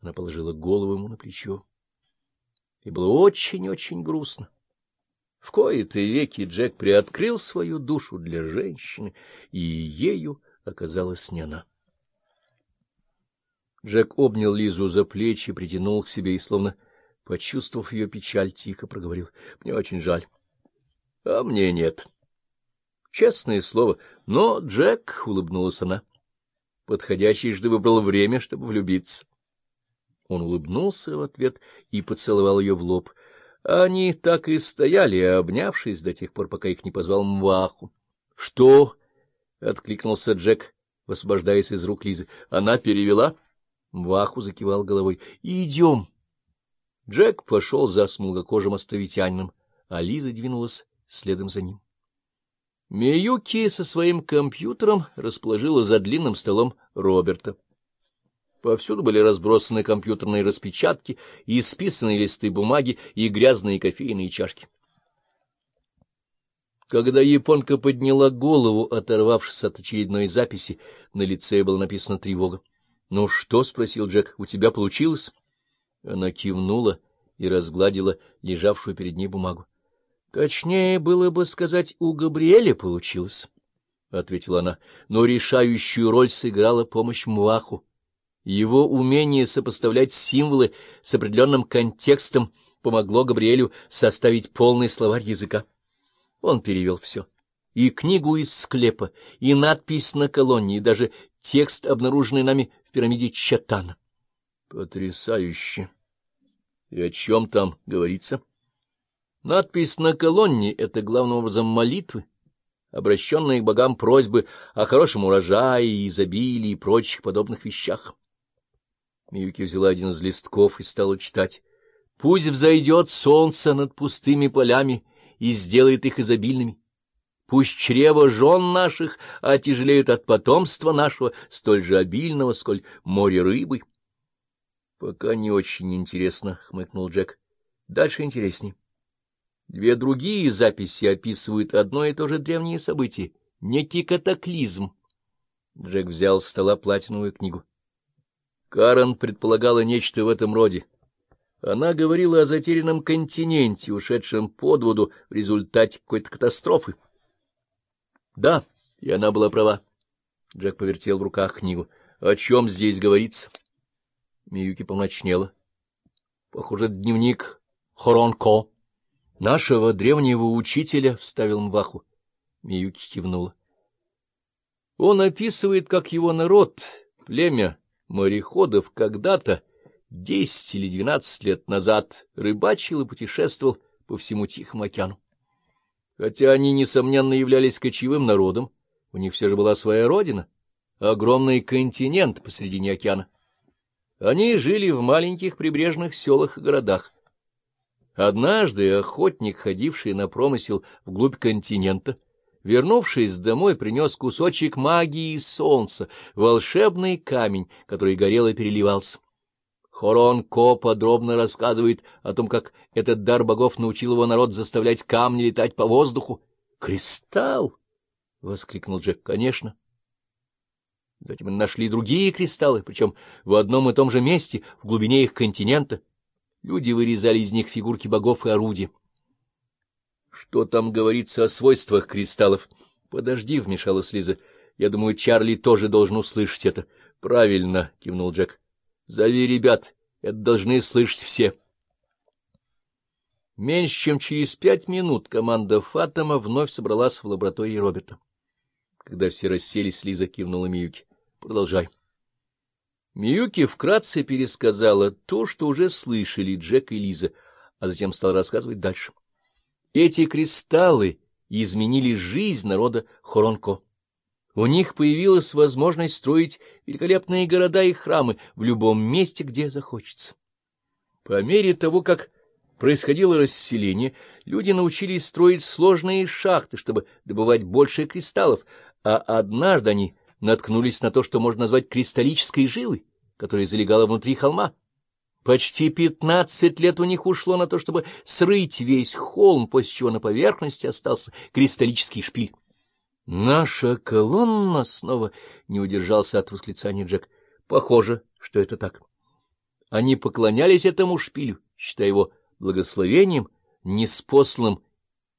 Она положила голову ему на плечо. И было очень-очень грустно. В кои-то веки Джек приоткрыл свою душу для женщины, и ею оказалась не она. Джек обнял Лизу за плечи, притянул к себе и, словно почувствовав ее печаль, тихо проговорил. — Мне очень жаль. — А мне нет. Честное слово. Но, Джек, — улыбнулась она, — подходящий же ты выбрал время, чтобы влюбиться. Он улыбнулся в ответ и поцеловал ее в лоб. Они так и стояли, обнявшись до тех пор, пока их не позвал Мваху. — Что? — откликнулся Джек, высвобождаясь из рук Лизы. — Она перевела? Мваху закивал головой. — Идем. Джек пошел за смугокожим островитянином, а Лиза двинулась следом за ним. Миюки со своим компьютером расположила за длинным столом Роберта. Повсюду были разбросаны компьютерные распечатки, и исписанные листы бумаги, и грязные кофейные чашки. Когда японка подняла голову, оторвавшись от очередной записи, на лице было написано тревога. — Ну что? — спросил Джек. — У тебя получилось? Она кивнула и разгладила лежавшую перед ней бумагу. — Точнее было бы сказать, у Габриэля получилось, — ответила она, — но решающую роль сыграла помощь Муаху. Его умение сопоставлять символы с определенным контекстом помогло Габриэлю составить полный словарь языка. Он перевел все. И книгу из склепа, и надпись на колонне, и даже текст, обнаруженный нами в пирамиде Чатана. Потрясающе! И о чем там говорится? Надпись на колонне — это главным образом молитвы, обращенные к богам просьбы о хорошем урожае, изобилии и прочих подобных вещах. Миюки взяла один из листков и стала читать. «Пусть взойдет солнце над пустыми полями и сделает их изобильными. Пусть чрево жен наших отяжелеют от потомства нашего, столь же обильного, сколь море рыбы». «Пока не очень интересно», — хмыкнул Джек. «Дальше интересней. Две другие записи описывают одно и то же древнее событие — некий катаклизм». Джек взял с стола платиновую книгу. Карен предполагала нечто в этом роде. Она говорила о затерянном континенте, ушедшем под воду в результате какой-то катастрофы. Да, и она была права. Джек повертел в руках книгу. О чем здесь говорится? Миюки помрачнела. Похоже, дневник Хоронко. Нашего древнего учителя, — вставил Мваху. Миюки кивнула. Он описывает, как его народ, племя, мореходов когда-то, десять или двенадцать лет назад, рыбачил и путешествовал по всему Тихому океану. Хотя они, несомненно, являлись кочевым народом, у них все же была своя родина, огромный континент посредине океана. Они жили в маленьких прибрежных селах и городах. Однажды охотник, ходивший на промысел вглубь континента, Вернувшись домой, принес кусочек магии солнца, волшебный камень, который горел и переливался. Хорон-Ко подробно рассказывает о том, как этот дар богов научил его народ заставлять камни летать по воздуху. «Кристалл!» — воскликнул Джек. «Конечно!» Затем они нашли другие кристаллы, причем в одном и том же месте, в глубине их континента. Люди вырезали из них фигурки богов и орудия. Что там говорится о свойствах кристаллов? — Подожди, — вмешалась Лиза. — Я думаю, Чарли тоже должен услышать это. — Правильно, — кивнул Джек. — Зови ребят, это должны слышать все. Меньше чем через пять минут команда Фатома вновь собралась в лаборатории Роберта. Когда все расселись, Лиза кивнула Миюки. — Продолжай. Миюки вкратце пересказала то, что уже слышали Джек и Лиза, а затем стал рассказывать дальше. Эти кристаллы изменили жизнь народа Хоронко. У них появилась возможность строить великолепные города и храмы в любом месте, где захочется. По мере того, как происходило расселение, люди научились строить сложные шахты, чтобы добывать больше кристаллов, а однажды они наткнулись на то, что можно назвать кристаллической жилой, которая залегала внутри холма. Почти пятнадцать лет у них ушло на то, чтобы срыть весь холм, после чего на поверхности остался кристаллический шпиль. «Наша колонна!» — снова не удержался от восклицания Джек. «Похоже, что это так». Они поклонялись этому шпилю, считая его благословением, неспосланным